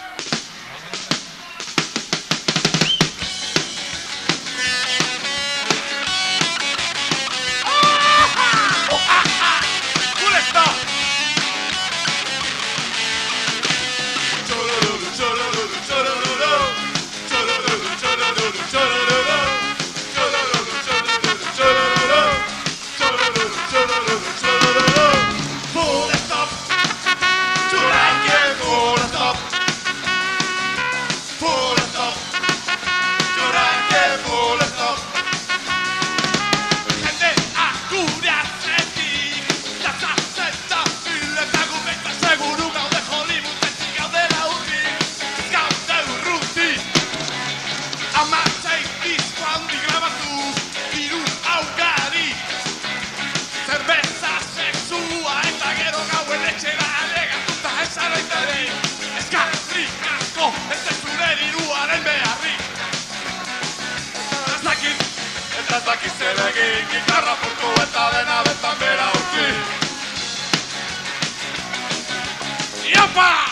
Peace. Zer egin Gitarra puntu eta dena betan bera utzi Iopa!